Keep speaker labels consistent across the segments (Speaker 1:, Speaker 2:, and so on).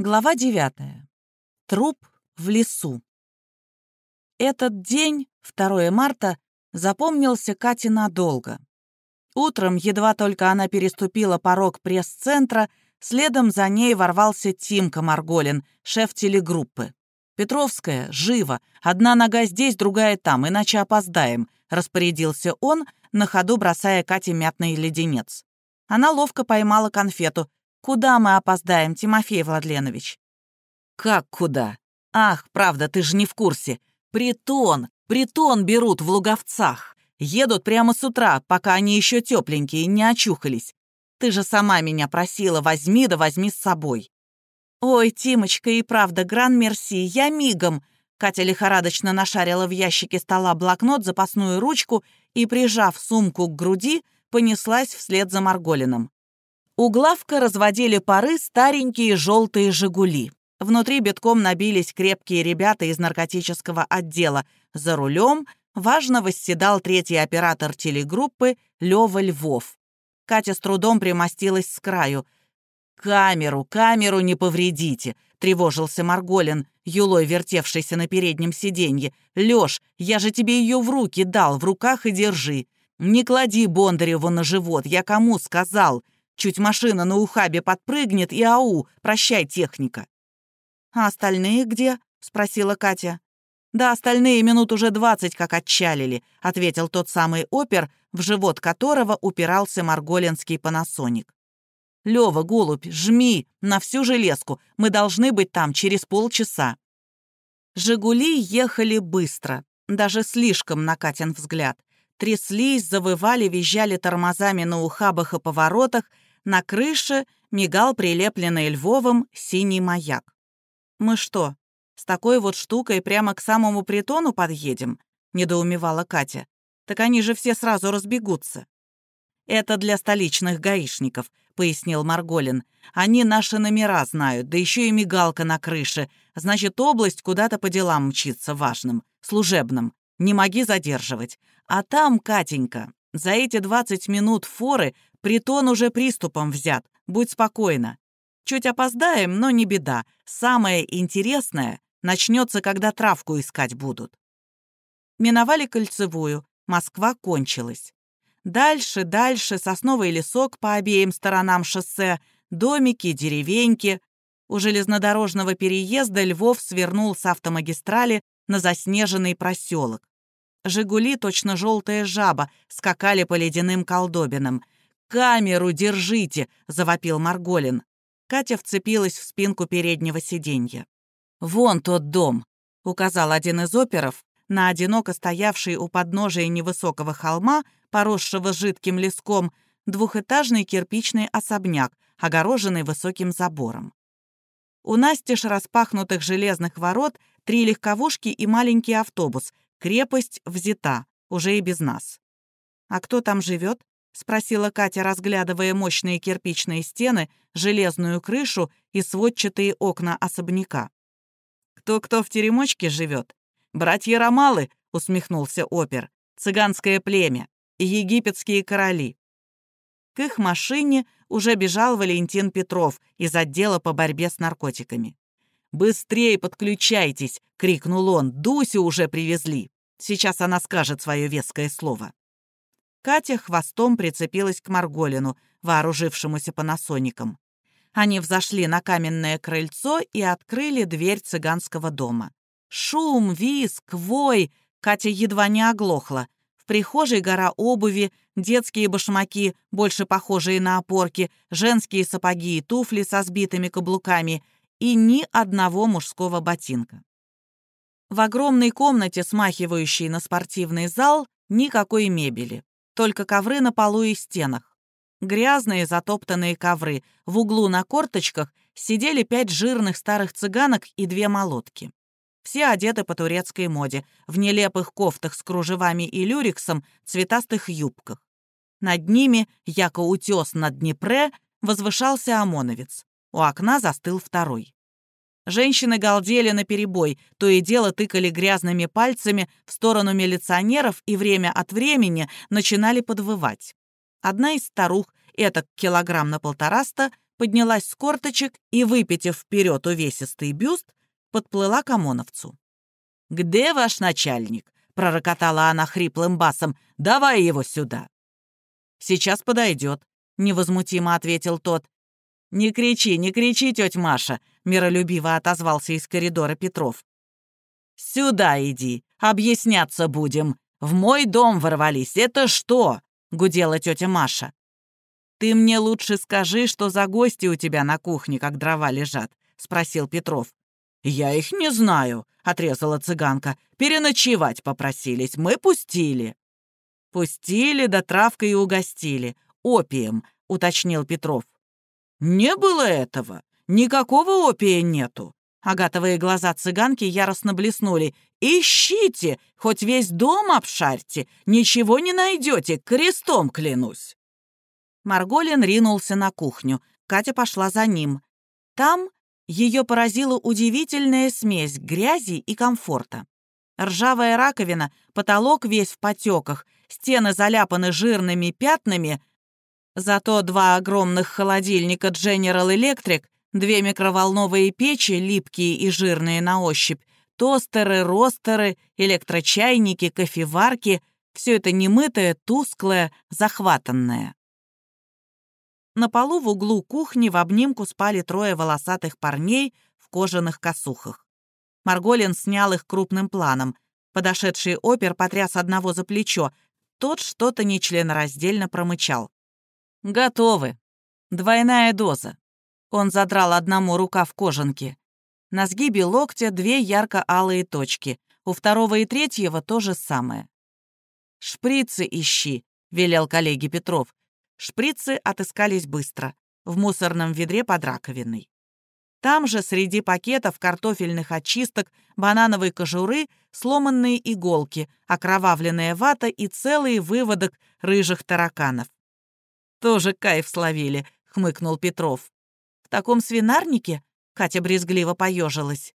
Speaker 1: Глава 9. Труп в лесу. Этот день, 2 марта, запомнился Кате надолго. Утром, едва только она переступила порог пресс-центра, следом за ней ворвался Тимка Марголин, шеф телегруппы. «Петровская, живо! Одна нога здесь, другая там, иначе опоздаем», — распорядился он, на ходу бросая Кате мятный леденец. Она ловко поймала конфету, Куда мы опоздаем, Тимофей Владленович?»
Speaker 2: «Как куда?
Speaker 1: Ах, правда, ты же не в курсе. Притон, притон берут в Луговцах. Едут прямо с утра, пока они еще тепленькие, не очухались. Ты же сама меня просила, возьми да возьми с собой». «Ой, Тимочка, и правда, гран-мерси, я мигом!» Катя лихорадочно нашарила в ящике стола блокнот, запасную ручку и, прижав сумку к груди, понеслась вслед за Марголином. У главка разводили пары старенькие желтые «Жигули». Внутри битком набились крепкие ребята из наркотического отдела. За рулем важно восседал третий оператор телегруппы Лёва Львов. Катя с трудом примостилась с краю. «Камеру, камеру не повредите!» — тревожился Марголин, юлой вертевшийся на переднем сиденье. «Лёш, я же тебе её в руки дал, в руках и держи. Не клади Бондареву на живот, я кому сказал?» Чуть машина на ухабе подпрыгнет и ау, прощай, техника. «А остальные где?» — спросила Катя. «Да остальные минут уже двадцать как отчалили», — ответил тот самый опер, в живот которого упирался марголинский панасоник. «Лёва, голубь, жми на всю железку, мы должны быть там через полчаса». «Жигули» ехали быстро, даже слишком на Катин взгляд. Тряслись, завывали, визжали тормозами на ухабах и поворотах, на крыше мигал прилепленный Львовым синий маяк. «Мы что, с такой вот штукой прямо к самому притону подъедем?» — недоумевала Катя. «Так они же все сразу разбегутся». «Это для столичных гаишников», — пояснил Марголин. «Они наши номера знают, да еще и мигалка на крыше. Значит, область куда-то по делам мчится важным, служебным. Не моги задерживать. А там, Катенька, за эти 20 минут форы Притон уже приступом взят, будь спокойна. Чуть опоздаем, но не беда. Самое интересное начнется, когда травку искать будут. Миновали кольцевую, Москва кончилась. Дальше, дальше сосновый лесок по обеим сторонам шоссе, домики, деревеньки. У железнодорожного переезда Львов свернул с автомагистрали на заснеженный проселок. «Жигули», точно желтая жаба, скакали по ледяным колдобинам — «Камеру держите!» — завопил Марголин. Катя вцепилась в спинку переднего сиденья. «Вон тот дом!» — указал один из оперов на одиноко стоявший у подножия невысокого холма, поросшего жидким леском, двухэтажный кирпичный особняк, огороженный высоким забором. У настежь распахнутых железных ворот три легковушки и маленький автобус. Крепость взята, уже и без нас. А кто там живет? — спросила Катя, разглядывая мощные кирпичные стены, железную крышу и сводчатые окна особняка. «Кто-кто в теремочке живет? Братья Ромалы», — усмехнулся опер, «цыганское племя и египетские короли». К их машине уже бежал Валентин Петров из отдела по борьбе с наркотиками. «Быстрее подключайтесь!» — крикнул он. «Дусю уже привезли. Сейчас она скажет свое веское слово». Катя хвостом прицепилась к Марголину, вооружившемуся панасоником. Они взошли на каменное крыльцо и открыли дверь цыганского дома. Шум, визг, вой. Катя едва не оглохла. В прихожей гора обуви, детские башмаки, больше похожие на опорки, женские сапоги и туфли со сбитыми каблуками и ни одного мужского ботинка. В огромной комнате, смахивающей на спортивный зал, никакой мебели только ковры на полу и стенах. Грязные затоптанные ковры. В углу на корточках сидели пять жирных старых цыганок и две молотки. Все одеты по турецкой моде, в нелепых кофтах с кружевами и люрексом, цветастых юбках. Над ними, яко утес над Днепре, возвышался ОМОНовец. У окна застыл второй. Женщины галдели наперебой, то и дело тыкали грязными пальцами в сторону милиционеров и время от времени начинали подвывать. Одна из старух, это килограмм на полтораста, поднялась с корточек и, выпитив вперед увесистый бюст, подплыла к ОМОНовцу. «Где ваш начальник?» — пророкотала она хриплым басом. «Давай его сюда!» «Сейчас подойдет», — невозмутимо ответил тот. «Не кричи, не кричи, тетя Маша», — миролюбиво отозвался из коридора Петров. «Сюда иди, объясняться будем. В мой дом ворвались. Это что?» — гудела тетя Маша. «Ты мне лучше скажи, что за гости у тебя на кухне, как дрова лежат», — спросил Петров. «Я их не знаю», — отрезала цыганка. «Переночевать попросились, мы пустили». «Пустили, да травкой и угостили. Опием», — уточнил Петров. «Не было этого. Никакого опия нету». Агатовые глаза цыганки яростно блеснули. «Ищите! Хоть весь дом обшарьте! Ничего не найдете, крестом клянусь!» Марголин ринулся на кухню. Катя пошла за ним. Там ее поразила удивительная смесь грязи и комфорта. Ржавая раковина, потолок весь в потеках, стены заляпаны жирными пятнами, зато два огромных холодильника General Electric, две микроволновые печи, липкие и жирные на ощупь, тостеры, ростеры, электрочайники, кофеварки — все это немытое, тусклое, захватанное. На полу в углу кухни в обнимку спали трое волосатых парней в кожаных косухах. Марголин снял их крупным планом. Подошедший опер потряс одного за плечо. Тот что-то нечленораздельно промычал. «Готовы. Двойная доза». Он задрал одному рука в кожанке. На сгибе локтя две ярко-алые точки. У второго и третьего то же самое. «Шприцы ищи», — велел коллеге Петров. Шприцы отыскались быстро, в мусорном ведре под раковиной. Там же среди пакетов картофельных очисток, банановой кожуры, сломанные иголки, окровавленная вата и целый выводок рыжих тараканов. «Тоже кайф словили», — хмыкнул Петров. «В таком свинарнике?» — Катя брезгливо поежилась.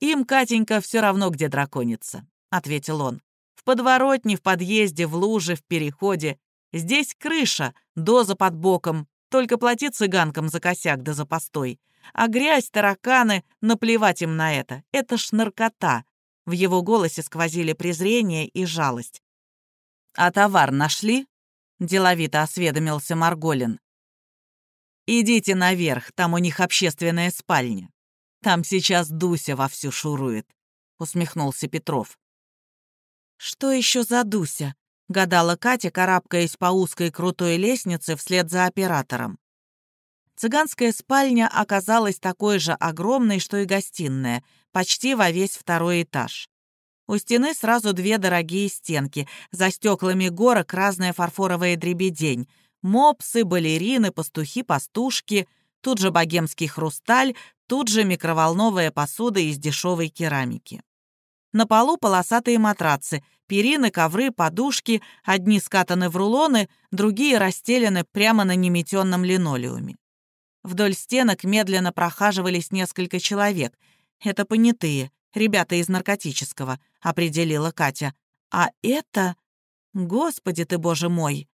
Speaker 1: «Им, Катенька, все равно, где драконица», — ответил он. «В подворотне, в подъезде, в луже, в переходе. Здесь крыша, доза под боком, только плати цыганкам за косяк да за постой. А грязь, тараканы, наплевать им на это. Это ж наркота. В его голосе сквозили презрение и жалость. «А товар нашли?» — деловито осведомился Марголин. «Идите наверх, там у них общественная спальня. Там сейчас Дуся вовсю шурует», — усмехнулся Петров. «Что еще за Дуся?» — гадала Катя, карабкаясь по узкой крутой лестнице вслед за оператором. Цыганская спальня оказалась такой же огромной, что и гостиная, почти во весь второй этаж. У стены сразу две дорогие стенки, за стеклами горок разная фарфоровая дребедень, мопсы, балерины, пастухи, пастушки, тут же богемский хрусталь, тут же микроволновая посуда из дешевой керамики. На полу полосатые матрацы, перины, ковры, подушки, одни скатаны в рулоны, другие расстелены прямо на неметенном линолеуме. Вдоль стенок медленно прохаживались несколько человек. Это понятые, ребята из наркотического, определила Катя. А это... Господи ты, боже мой!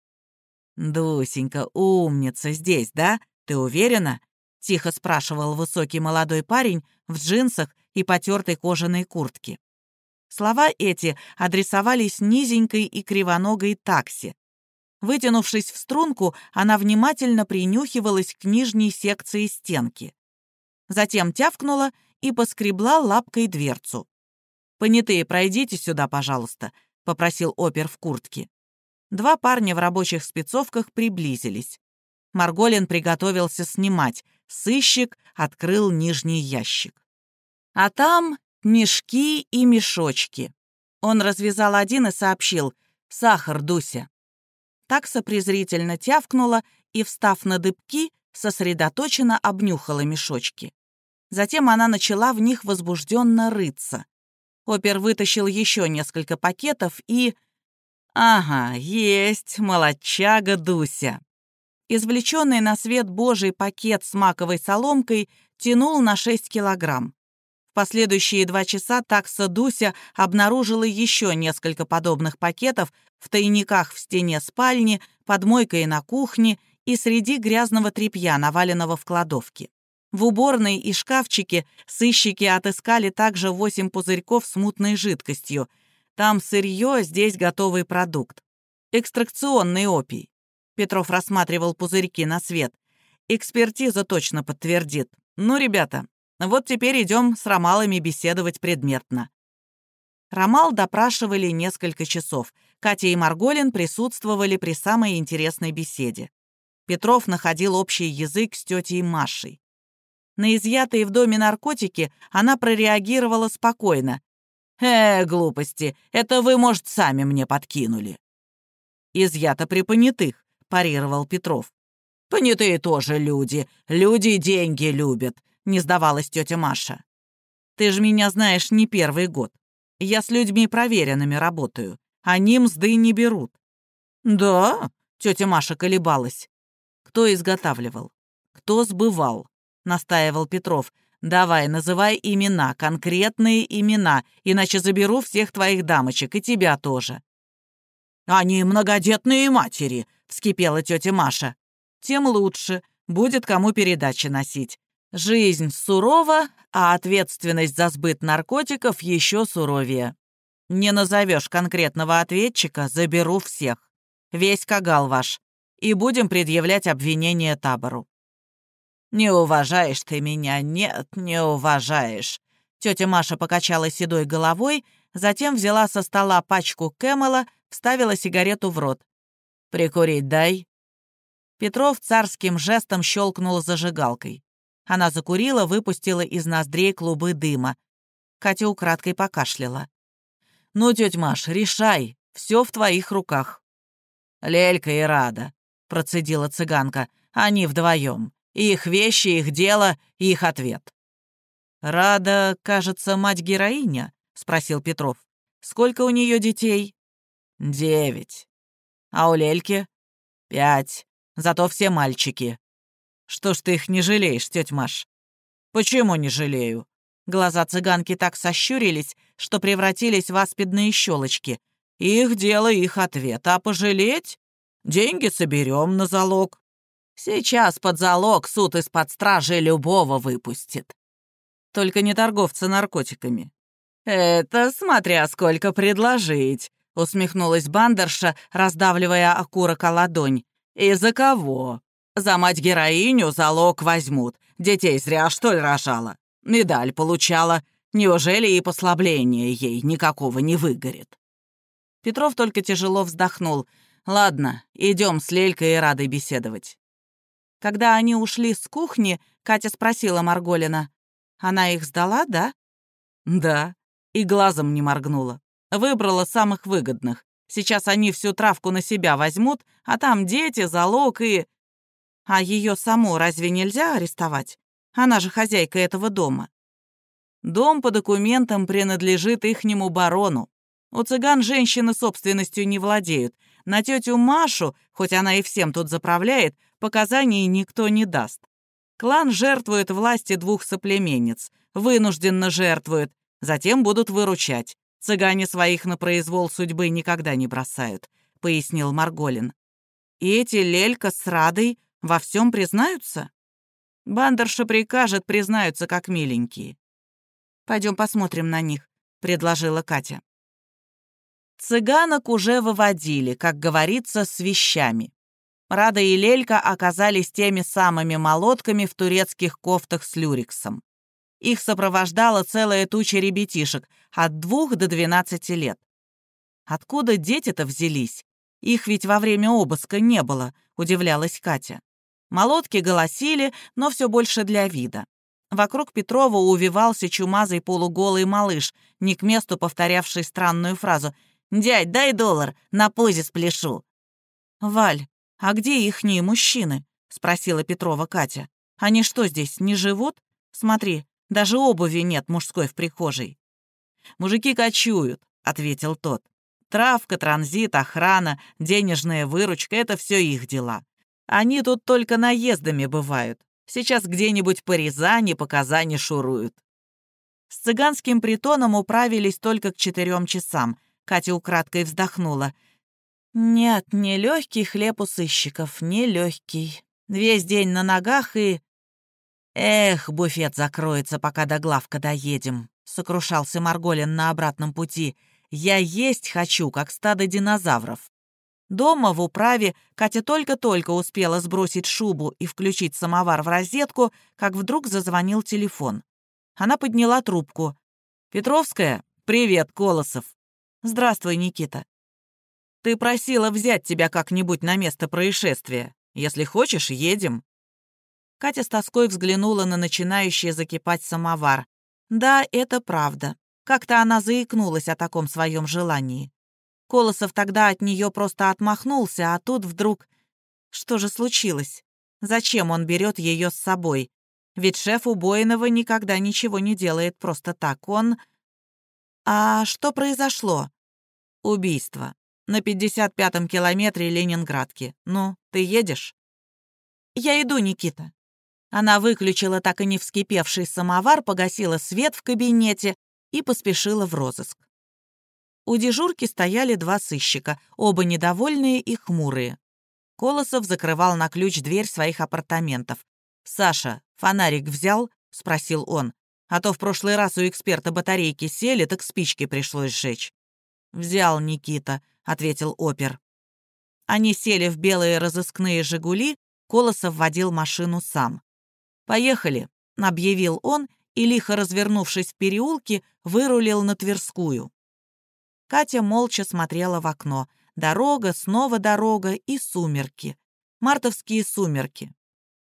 Speaker 1: «Дусенька, умница, здесь, да? Ты уверена?» — тихо спрашивал высокий молодой парень в джинсах и потертой кожаной куртке. Слова эти адресовались низенькой и кривоногой такси. Вытянувшись в струнку, она внимательно принюхивалась к нижней секции стенки. Затем тявкнула и поскребла лапкой дверцу. «Понятые, пройдите сюда, пожалуйста», — попросил опер в куртке. Два парня в рабочих спецовках приблизились. Марголин приготовился снимать. Сыщик открыл нижний ящик. А там мешки и мешочки. Он развязал один и сообщил «Сахар, Дуся». Такса презрительно тявкнула и, встав на дыбки, сосредоточенно обнюхала мешочки. Затем она начала в них возбужденно рыться. Опер вытащил еще несколько пакетов и... Ага, есть, молодчага Дуся. Извлеченный на свет Божий пакет с маковой соломкой тянул на 6 килограмм. В последующие два часа такса Дуся обнаружила еще несколько подобных пакетов в тайниках в стене спальни, под мойкой на кухне и среди грязного тряпья, наваленного в кладовке. В уборной и шкафчике сыщики отыскали также восемь пузырьков с мутной жидкостью. Там сырье, здесь готовый продукт. Экстракционный опий. Петров рассматривал пузырьки на свет. Экспертиза точно подтвердит. Ну, ребята, вот теперь идем с Ромалами беседовать предметно. Ромал допрашивали несколько часов. Катя и Марголин присутствовали при самой интересной беседе. Петров находил общий язык с тетей Машей. На изъятые в доме наркотики она прореагировала спокойно. «Э, глупости, это вы, может, сами мне подкинули». «Изъято при понятых», — парировал Петров. «Понятые тоже люди. Люди деньги любят», — не сдавалась тетя Маша. «Ты же меня знаешь не первый год. Я с людьми проверенными работаю. Они мзды не берут». «Да?» — тетя Маша колебалась. «Кто изготавливал? Кто сбывал?» — настаивал Петров. «Давай, называй имена, конкретные имена, иначе заберу всех твоих дамочек, и тебя тоже». «Они многодетные матери», — вскипела тетя Маша. «Тем лучше. Будет кому передачи носить. Жизнь сурова, а ответственность за сбыт наркотиков еще суровее. Не назовешь конкретного ответчика, заберу всех. Весь кагал ваш. И будем предъявлять обвинение табору». «Не уважаешь ты меня, нет, не уважаешь». Тетя Маша покачала седой головой, затем взяла со стола пачку Кэмела, вставила сигарету в рот. «Прикурить дай». Петров царским жестом щелкнул зажигалкой. Она закурила, выпустила из ноздрей клубы дыма. Катя украдкой покашляла. «Ну, тетя Маш, решай, все в твоих руках». «Лелька и Рада», — процедила цыганка, — «они вдвоем. Их вещи, их дело, их ответ». «Рада, кажется, мать-героиня?» — спросил Петров. «Сколько у нее детей?» «Девять. А у Лельки?» «Пять. Зато все мальчики. Что ж ты их не жалеешь, тетя Маш? Почему не жалею? Глаза цыганки так сощурились, что превратились в аспидные щелочки. Их дело, их ответ. А пожалеть? Деньги соберем на залог. Сейчас под залог суд из-под стражи любого выпустит. Только не торговца наркотиками. Это смотря сколько предложить, усмехнулась бандерша, раздавливая окурок о ладонь. И за кого? За мать-героиню залог возьмут. Детей зря, что ли, рожала? Медаль получала. Неужели и послабление ей никакого не выгорит?» Петров только тяжело вздохнул. «Ладно, идем с Лелькой и Радой беседовать». Когда они ушли с кухни, Катя спросила Марголина. «Она их сдала, да?» «Да». И глазом не моргнула. Выбрала самых выгодных. Сейчас они всю травку на себя возьмут, а там дети, залог и... А ее саму разве нельзя арестовать? Она же хозяйка этого дома. Дом по документам принадлежит ихнему барону. У цыган женщины собственностью не владеют. На тетю Машу, хоть она и всем тут заправляет, показаний никто не даст. Клан жертвует власти двух соплеменниц, вынужденно жертвует, затем будут выручать. Цыгане своих на произвол судьбы никогда не бросают», — пояснил Марголин. «И эти Лелька с Радой во всем признаются? Бандерша прикажет, признаются как миленькие. Пойдем посмотрим на них, предложила Катя. Цыганок уже выводили, как говорится, с вещами. Рада и Лелька оказались теми самыми молотками в турецких кофтах с люрексом. Их сопровождала целая туча ребятишек от двух до двенадцати лет. Откуда дети-то взялись? Их ведь во время обыска не было, удивлялась Катя. Молотки голосили, но все больше для вида. Вокруг Петрова увивался чумазый полуголый малыш, не к месту повторявший странную фразу «Дядь, дай доллар, на позе спляшу». «Валь, а где ихние мужчины?» — спросила Петрова Катя. «Они что здесь, не живут? Смотри, даже обуви нет мужской в прихожей». «Мужики кочуют», — ответил тот. «Травка, транзит, охрана, денежная выручка — это все их дела. Они тут только наездами бывают. Сейчас где-нибудь по Рязани, по Казани шуруют. С цыганским притоном управились только к четырем часам. Катя украдкой вздохнула. Нет, не легкий хлеб у сыщиков, не легкий. Весь день на ногах и... Эх, буфет закроется, пока до главка доедем, сокрушался Марголин на обратном пути. Я есть хочу, как стадо динозавров. Дома в управе Катя только-только успела сбросить шубу и включить самовар в розетку, как вдруг зазвонил телефон. Она подняла трубку. «Петровская? Привет, Колосов!» «Здравствуй, Никита. Ты просила взять тебя как-нибудь на место происшествия. Если хочешь, едем». Катя с тоской взглянула на начинающий закипать самовар. Да, это правда. Как-то она заикнулась о таком своем желании. Колосов тогда от нее просто отмахнулся, а тут вдруг... Что же случилось? Зачем он берет ее с собой? Ведь шеф Убоинова никогда ничего не делает просто так. Он... А что произошло? Убийство. На 55-м километре Ленинградки. Ну, ты едешь? Я иду, Никита. Она выключила так и не вскипевший самовар, погасила свет в кабинете и поспешила в розыск. У дежурки стояли два сыщика, оба недовольные и хмурые. Колосов закрывал на ключ дверь своих апартаментов. «Саша, фонарик взял?» — спросил он. «А то в прошлый раз у эксперта батарейки сели, так спички пришлось сжечь». «Взял Никита», — ответил опер. Они сели в белые разыскные «Жигули», Колосов водил машину сам. «Поехали», — объявил он и, лихо развернувшись в переулке, вырулил на Тверскую. Катя молча смотрела в окно. Дорога, снова дорога и сумерки. Мартовские сумерки.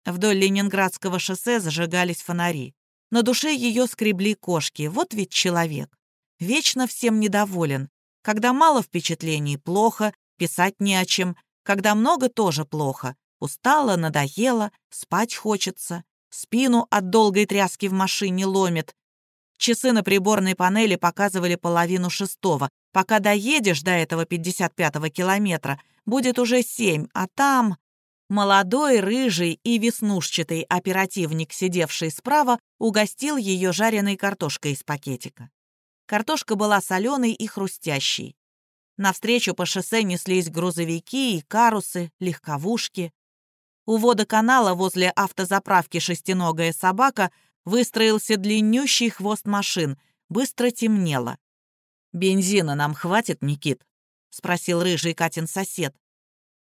Speaker 1: Вдоль Ленинградского шоссе зажигались фонари. На душе ее скребли кошки. Вот ведь человек. Вечно всем недоволен. Когда мало впечатлений, плохо, писать не о чем. Когда много, тоже плохо. Устала, надоело, спать хочется. Спину от долгой тряски в машине ломит. Часы на приборной панели показывали половину шестого. Пока доедешь до этого 55-го километра, будет уже семь, а там... Молодой, рыжий и веснушчатый оперативник, сидевший справа, угостил ее жареной картошкой из пакетика. Картошка была соленой и хрустящей. Навстречу по шоссе неслись грузовики и карусы, легковушки. У водоканала возле автозаправки «Шестиногая собака» выстроился длиннющий хвост машин, быстро темнело. «Бензина нам хватит, Никит?» — спросил рыжий Катин сосед.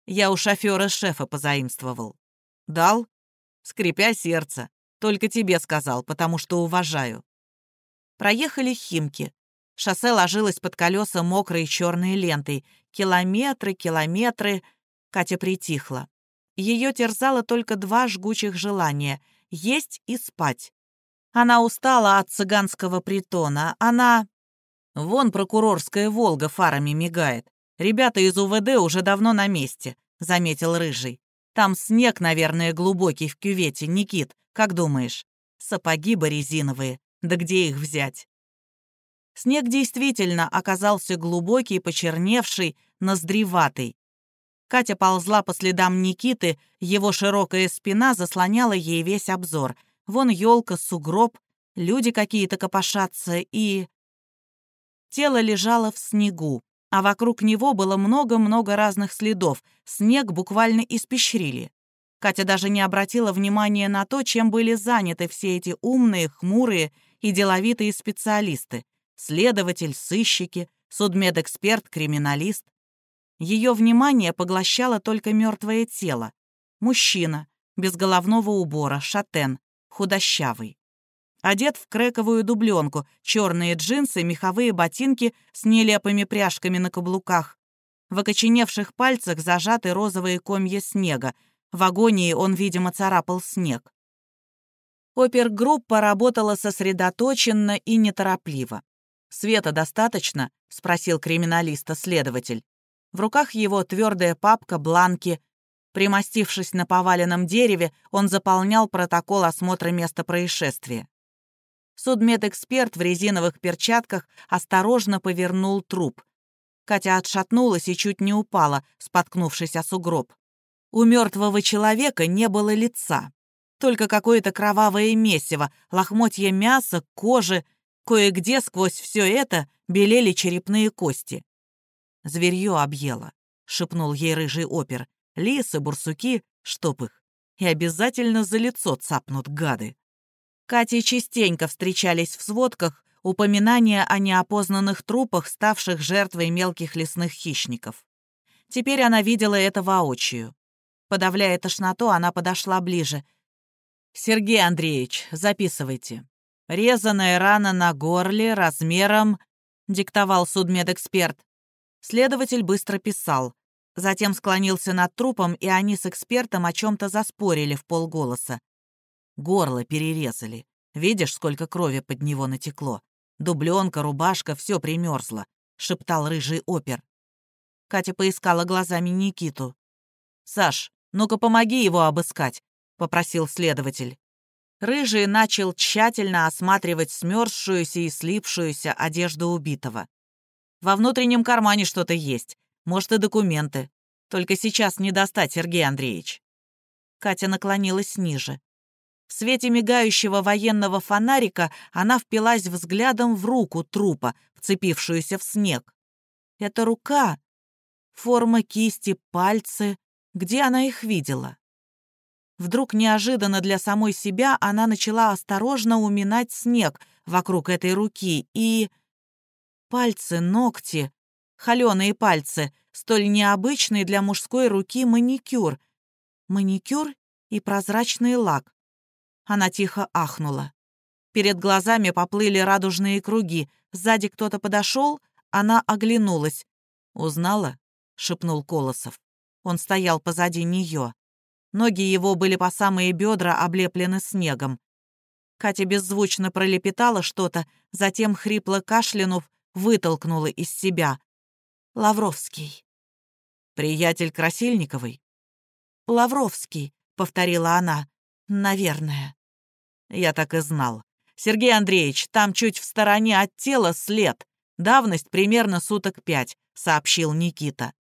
Speaker 1: «Я у шофера шефа позаимствовал». «Дал?» «Скрипя сердце. Только тебе сказал, потому что уважаю». Проехали Химки. Шоссе ложилось под колеса мокрой черной лентой. Километры, километры. Катя притихла. Ее терзало только два жгучих желания — есть и спать. Она устала от цыганского притона. Она... Вон прокурорская «Волга» фарами мигает. Ребята из УВД уже давно на месте, заметил Рыжий. Там снег, наверное, глубокий в кювете, Никит, как думаешь? Сапоги бы резиновые, да где их взять? Снег действительно оказался глубокий, почерневший, ноздреватый. Катя ползла по следам Никиты, его широкая спина заслоняла ей весь обзор. Вон елка, сугроб, люди какие-то копошатся и... Тело лежало в снегу, а вокруг него было много-много разных следов. Снег буквально испещрили. Катя даже не обратила внимания на то, чем были заняты все эти умные, хмурые и деловитые специалисты. Следователь, сыщики, судмедэксперт, криминалист. Ее внимание поглощало только мертвое тело. Мужчина, без головного убора, шатен, худощавый. Одет в крековую дубленку, черные джинсы, меховые ботинки с нелепыми пряжками на каблуках. В окоченевших пальцах зажаты розовые комья снега. В агонии он, видимо, царапал снег. Опергруппа работала сосредоточенно и неторопливо. «Света достаточно?» — спросил криминалиста-следователь. В руках его твердая папка, бланки. Примостившись на поваленном дереве, он заполнял протокол осмотра места происшествия. Судмедэксперт в резиновых перчатках осторожно повернул труп. Катя отшатнулась и чуть не упала, споткнувшись о сугроб. У мертвого человека не было лица. Только какое-то кровавое месиво, лохмотья мяса, кожи. Кое-где сквозь все это белели черепные кости. Зверье объело. шепнул ей рыжий опер. «Лисы, бурсуки, чтоб их. И обязательно за лицо цапнут гады». Кате частенько встречались в сводках упоминания о неопознанных трупах, ставших жертвой мелких лесных хищников. Теперь она видела это воочию. Подавляя тошноту, она подошла ближе. «Сергей Андреевич, записывайте. Резаная рана на горле размером...» — диктовал судмедэксперт. Следователь быстро писал. Затем склонился над трупом, и они с экспертом о чем-то заспорили в полголоса. Горло перерезали. Видишь, сколько крови под него натекло? Дубленка, рубашка, все примерзло, шептал рыжий опер. Катя поискала глазами Никиту. «Саш, ну-ка помоги его обыскать», — попросил следователь. Рыжий начал тщательно осматривать смерзшуюся и слипшуюся одежду убитого. «Во внутреннем кармане что-то есть, может, и документы. Только сейчас не достать, Сергей Андреевич». Катя наклонилась ниже. В свете мигающего военного фонарика она впилась взглядом в руку трупа, вцепившуюся в снег. Это рука Форма кисти, пальцы. Где она их видела? Вдруг неожиданно для самой себя она начала осторожно уминать снег вокруг этой руки и... Пальцы, ногти, холеные пальцы, столь необычный для мужской руки маникюр. Маникюр и прозрачный лак. Она тихо ахнула. Перед глазами поплыли радужные круги. Сзади кто-то подошел, она оглянулась. Узнала? шепнул Колосов. Он стоял позади нее. Ноги его были по самые бедра облеплены снегом. Катя беззвучно пролепетала что-то, затем, хрипло кашлянув, вытолкнула из себя. «Лавровский». «Приятель Красильниковой?» «Лавровский», — повторила она. «Наверное». Я так и знал. «Сергей Андреевич, там чуть в стороне от тела след. Давность примерно суток пять», — сообщил Никита.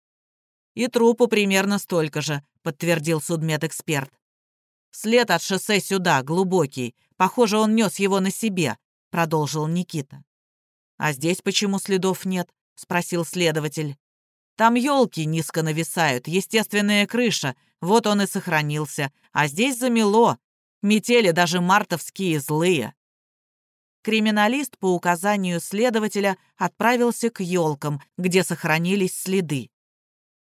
Speaker 1: «И трупу примерно столько же», — подтвердил судмедэксперт. «След от шоссе сюда, глубокий. Похоже, он нес его на себе», — продолжил Никита. «А здесь почему следов нет?» — спросил следователь. «Там елки низко нависают, естественная крыша, вот он и сохранился. А здесь замело. Метели даже мартовские злые». Криминалист по указанию следователя отправился к елкам, где сохранились следы.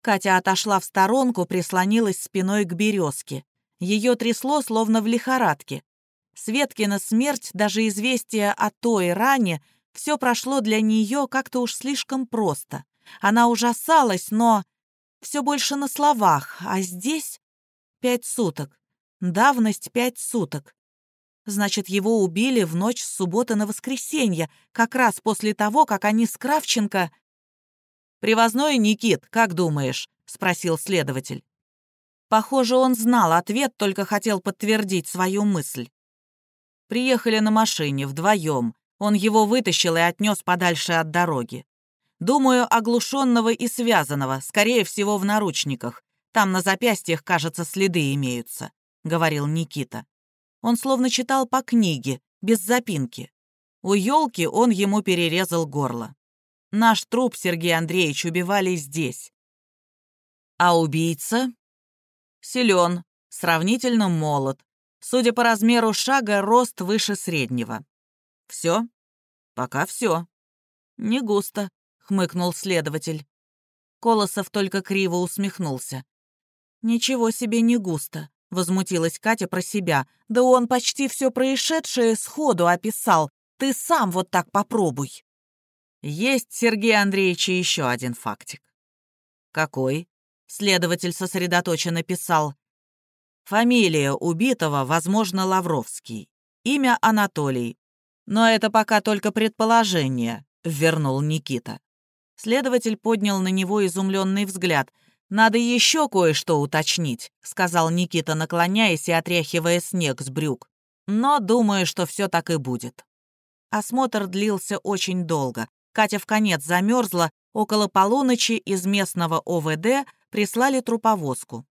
Speaker 1: Катя отошла в сторонку, прислонилась спиной к березке. Ее трясло, словно в лихорадке. Светкина смерть, даже известие о той ране, все прошло для нее как-то уж слишком просто. Она ужасалась, но все больше на словах, а здесь пять суток. Давность пять суток. Значит, его убили в ночь с субботы на воскресенье, как раз после того, как они с Кравченко «Привозной Никит, как думаешь?» — спросил следователь. Похоже, он знал ответ, только хотел подтвердить свою мысль. Приехали на машине вдвоем. Он его вытащил и отнес подальше от дороги. Думаю, оглушенного и связанного, скорее всего, в наручниках. Там на запястьях, кажется, следы имеются», — говорил Никита. Он словно читал по книге, без запинки. У елки он ему перерезал горло. Наш труп, Сергей Андреевич, убивали здесь. А убийца? Силен, сравнительно молод. Судя по размеру шага, рост выше среднего. Все? Пока все. Не густо, хмыкнул следователь. Колосов только криво усмехнулся. «Ничего себе не густо», — возмутилась Катя про себя. «Да он почти все происшедшее сходу описал. Ты сам вот так попробуй». Есть, Сергей Андреевич, еще один фактик. Какой? Следователь сосредоточенно писал. Фамилия убитого, возможно, Лавровский. Имя Анатолий. Но это пока только предположение, вернул Никита. Следователь поднял на него изумленный взгляд. «Надо еще кое-что уточнить», — сказал Никита, наклоняясь и отряхивая снег с брюк. «Но думаю, что все так и будет». Осмотр длился очень долго. Катя в конец замерзла, около полуночи из местного ОВД прислали труповозку.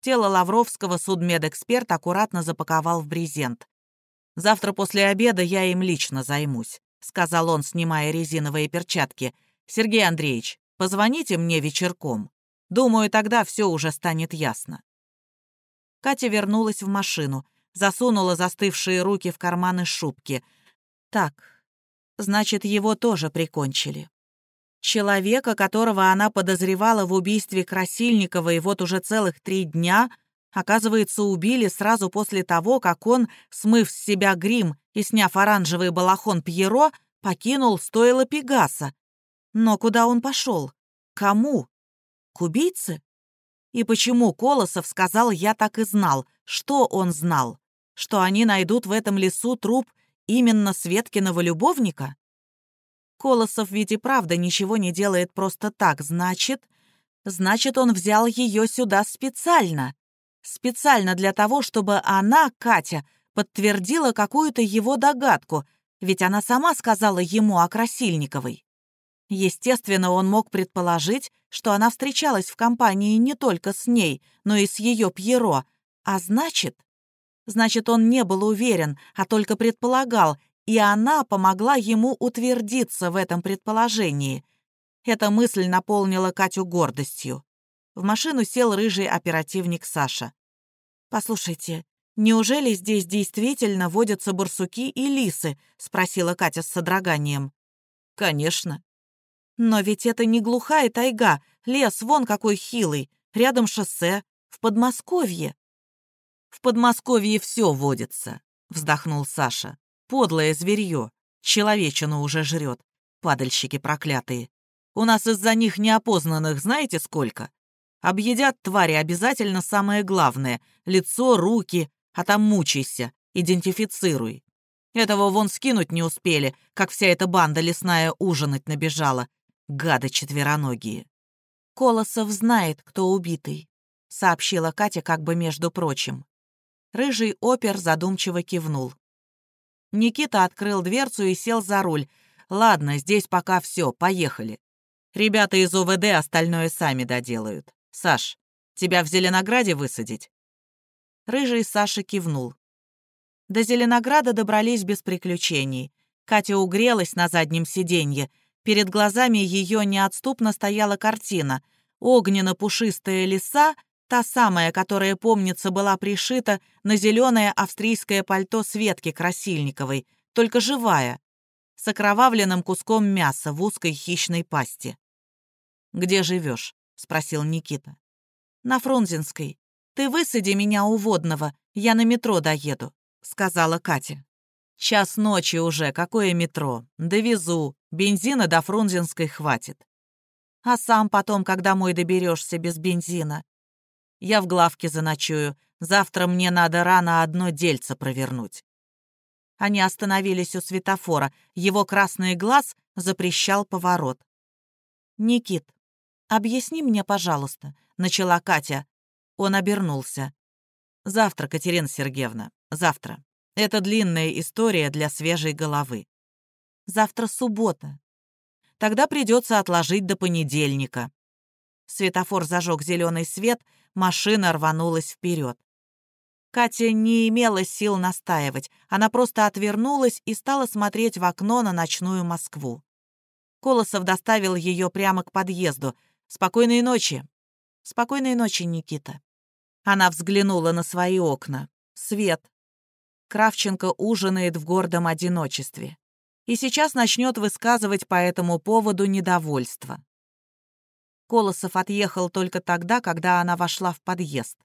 Speaker 1: Тело Лавровского судмедэксперт аккуратно запаковал в брезент. «Завтра после обеда я им лично займусь», — сказал он, снимая резиновые перчатки. «Сергей Андреевич, позвоните мне вечерком». Думаю, тогда все уже станет ясно». Катя вернулась в машину, засунула застывшие руки в карманы шубки. «Так, значит, его тоже прикончили. Человека, которого она подозревала в убийстве Красильникова и вот уже целых три дня, оказывается, убили сразу после того, как он, смыв с себя грим и сняв оранжевый балахон Пьеро, покинул стойло Пегаса. Но куда он пошел? Кому? К убийце? И почему Колосов сказал «я так и знал»? Что он знал? Что они найдут в этом лесу труп именно Светкиного любовника? Колосов ведь и правда ничего не делает просто так, значит... Значит, он взял ее сюда специально. Специально для того, чтобы она, Катя, подтвердила какую-то его догадку, ведь она сама сказала ему о Красильниковой. Естественно, он мог предположить, что она встречалась в компании не только с ней, но и с ее Пьеро, а значит... Значит, он не был уверен, а только предполагал, и она помогла ему утвердиться в этом предположении. Эта мысль наполнила Катю гордостью. В машину сел рыжий оперативник Саша. «Послушайте, неужели здесь действительно водятся барсуки и лисы?» — спросила Катя с содроганием. «Конечно». «Но ведь это не глухая тайга, лес вон какой хилый, рядом шоссе, в Подмосковье». «В Подмосковье все водится», — вздохнул Саша. Подлое зверье. Человечину уже жрет. Падальщики проклятые. У нас из-за них неопознанных знаете сколько? Объедят твари обязательно самое главное — лицо, руки, а там мучайся, идентифицируй. Этого вон скинуть не успели, как вся эта банда лесная ужинать набежала. Гады четвероногие. «Колосов знает, кто убитый», — сообщила Катя как бы между прочим. Рыжий опер задумчиво кивнул. Никита открыл дверцу и сел за руль. «Ладно, здесь пока все, поехали. Ребята из ОВД остальное сами доделают. Саш, тебя в Зеленограде высадить?» Рыжий Саша кивнул. До Зеленограда добрались без приключений. Катя угрелась на заднем сиденье. Перед глазами ее неотступно стояла картина. Огненно-пушистая леса Та самая, которая, помнится, была пришита на зеленое австрийское пальто Светки Красильниковой, только живая, с окровавленным куском мяса в узкой хищной пасти. «Где живешь?» — спросил Никита. «На Фрунзенской. Ты высади меня у водного, я на метро доеду», — сказала Катя. «Час ночи уже, какое метро? Довезу, бензина до Фрунзенской хватит». «А сам потом, когда домой доберешься без бензина?» Я в главке заночую. Завтра мне надо рано одно дельце провернуть». Они остановились у светофора. Его красный глаз запрещал поворот. «Никит, объясни мне, пожалуйста», — начала Катя. Он обернулся. «Завтра, Катерина Сергеевна, завтра. Это длинная история для свежей головы. Завтра суббота. Тогда придется отложить до понедельника». Светофор зажег зеленый свет — Машина рванулась вперед. Катя не имела сил настаивать. Она просто отвернулась и стала смотреть в окно на ночную Москву. Колосов доставил ее прямо к подъезду. «Спокойной ночи!» «Спокойной ночи, Никита!» Она взглянула на свои окна. Свет. Кравченко ужинает в гордом одиночестве. И сейчас начнет высказывать по этому поводу недовольство. Колосов отъехал только тогда, когда она вошла в подъезд.